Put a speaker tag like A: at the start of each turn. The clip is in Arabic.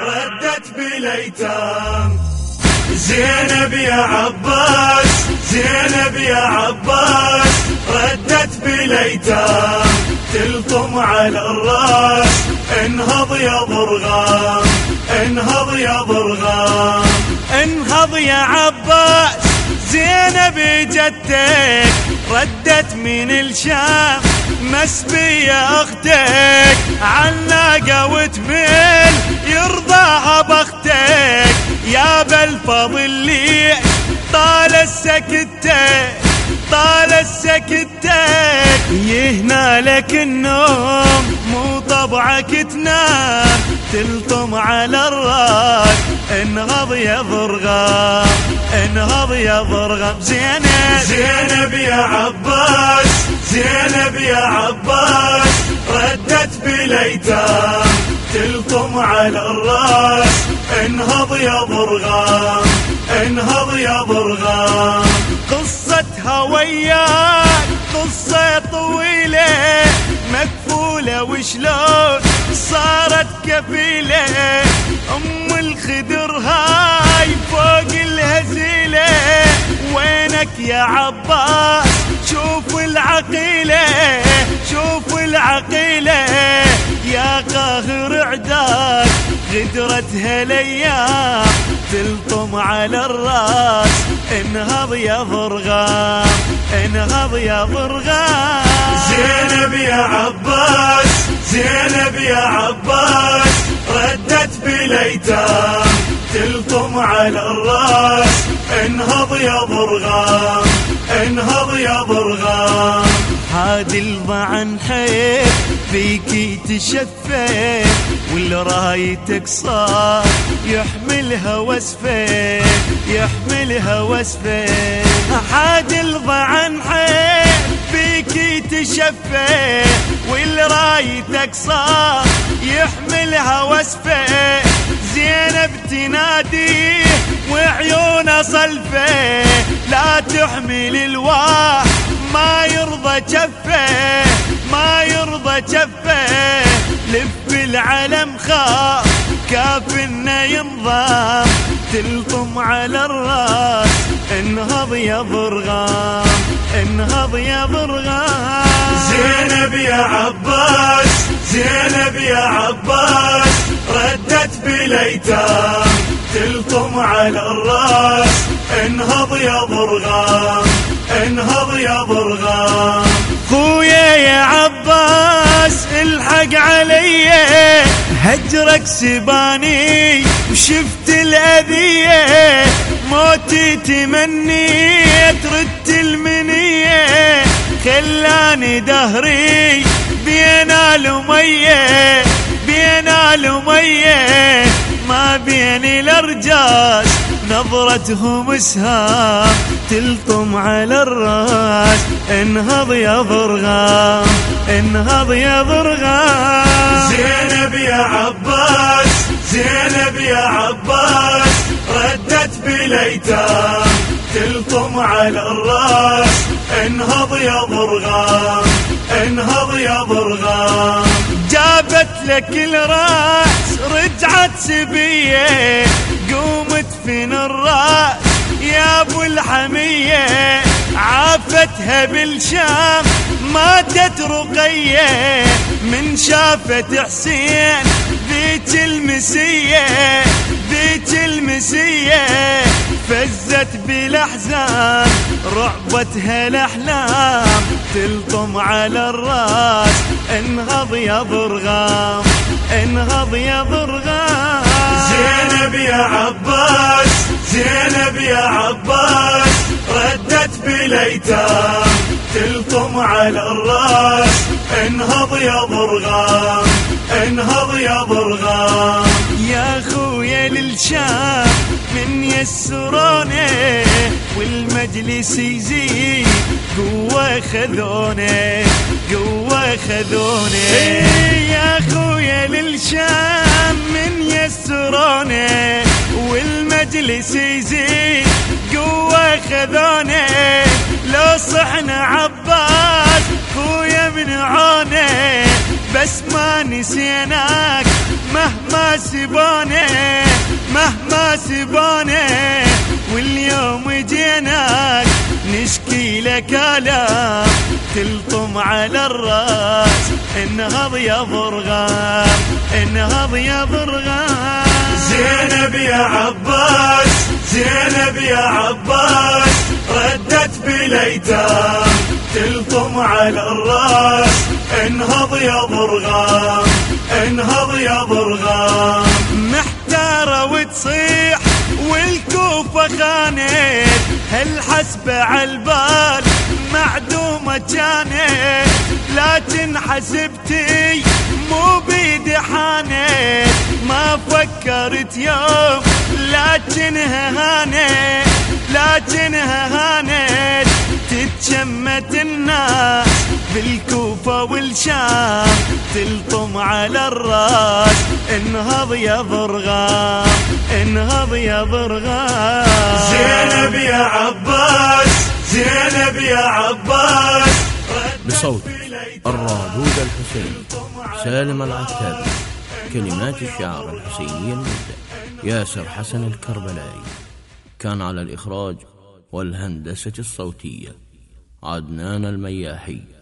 A: ردت بالايتام زينب يا عباس زينب يا عباس ردت بالايتام تلطم على الراس انهض يا ضرغام انهض يا ضرغام
B: انهض يا عباس. زينب جدتك ردت من الشام. مسبية أختك عناقة وتمل يرضاها بختك يا بالفضل لي طال السكتك طال السكتك يهنا لك النوم مو طبعك تنام. تلطم على الراس انهض يا ضرغام انهض يا ضرغام زينب
A: زينب يا عباس. زينب يا عباس ردت بالايتام تلطم على الراس. انهض يا ضرغام انهض يا ضرغام
B: قصتها وياك قصة طويلة مكفولة وشلون صارت كفيلة. أم الخدر هاي فوق الهزيلة وينك يا عباس؟ شوف العقيلة شوف العقيلة يا قاهر عداك غدرتها الأيام تلطم على الرأس انهض يا ضرغام انهض يا ضرغام
A: زينب يا عباس زينب يا عباس ردت بالايتام تلطم على الرأس انهض يا ضرغام انهض يا ضرغام
B: هادي الضعن حيل فيكي تشفى واللي رايتك صار يحملها وسفه يحملها وسفه حادي الضعن حيل فيكي تشفى واللي رايتك صار يحملها وسفه زينب تناديه وعيونه صلفه لا تحمل الواح. ما يرضى جفه ما يرضى جفه. لف العلم خاف كاف إنه ينضام تلطم على الراس انهض يا ضرغام انهض يا ضرغام
A: زينب يا عباس زينب يا عباس ردت بالايتام تلطم على الراس انهض يا ضرغام انهض يا ضرغام
B: خويا يا عباس الحق علي هجرك سباني وشفت الأذية. موتي تمنيت رد المنية. خلاني دهري بين الأمية بين الأمية ما بين الأرجاس نظرتهم سهام تلطم على الراس. انهض يا ضرغام انهض يا ضرغام
A: زينب يا عباس زينب يا عباس ردت بالايتام تلطم على الراس. انهض يا ضرغام انهض يا ضرغام
B: جابت لك الراس رجعت سبية قومت فين الراس؟ يا أبو الحمية عافتها بالشام ماتت رقية من شافت حسين. ذيك المسية ذيك المسية فزت بالأحزان. رعبتها الأحلام تلطم على الراس. انهض يا ضرغام انهض يا ضرغام
A: زينب يا عباس زينب يا عباس ردت بالايتام تلطم على الراس. انهض يا ضرغام انهض يا ضرغام
B: يا خويا للشام من يسرونه والمجلس يزيد قوة خذونه قوة خذونه. يا خويا للشام من يسرونه والمجلس يزيد قوة خذونه. لو صحنا عباس خويا من عونه. بس ما نسيناك مهما سباني مهما سباني واليوم جيناك نشكي لك آلام تلطم على الرأس انهض يا ضرغام انهض يا ضرغام
A: زينب يا عباس زينب يا عباس ردت بالايتام تلطم على الرأس انهض يا ضرغام انهض يا ضرغام
B: محتارة وتصيح والكوفة خانت هالحسبة عالبال معدومة كانت لكن حسبتي مو بيدي حانت ما فكرت يوم لكنها هانت لكنها تتشمت الناس بالكوفة والشام تلطم على الراس. انهض يا ضرغام انهض يا ضرغام
A: زينب يا عباس زينب يا عباس.
C: بصوت الرادود الحسيني سالم العتابي كلمات الشعر الحسيني المبدع ياسر حسن الكربلائي. كان على الإخراج والهندسة الصوتية. عدنان المياحي.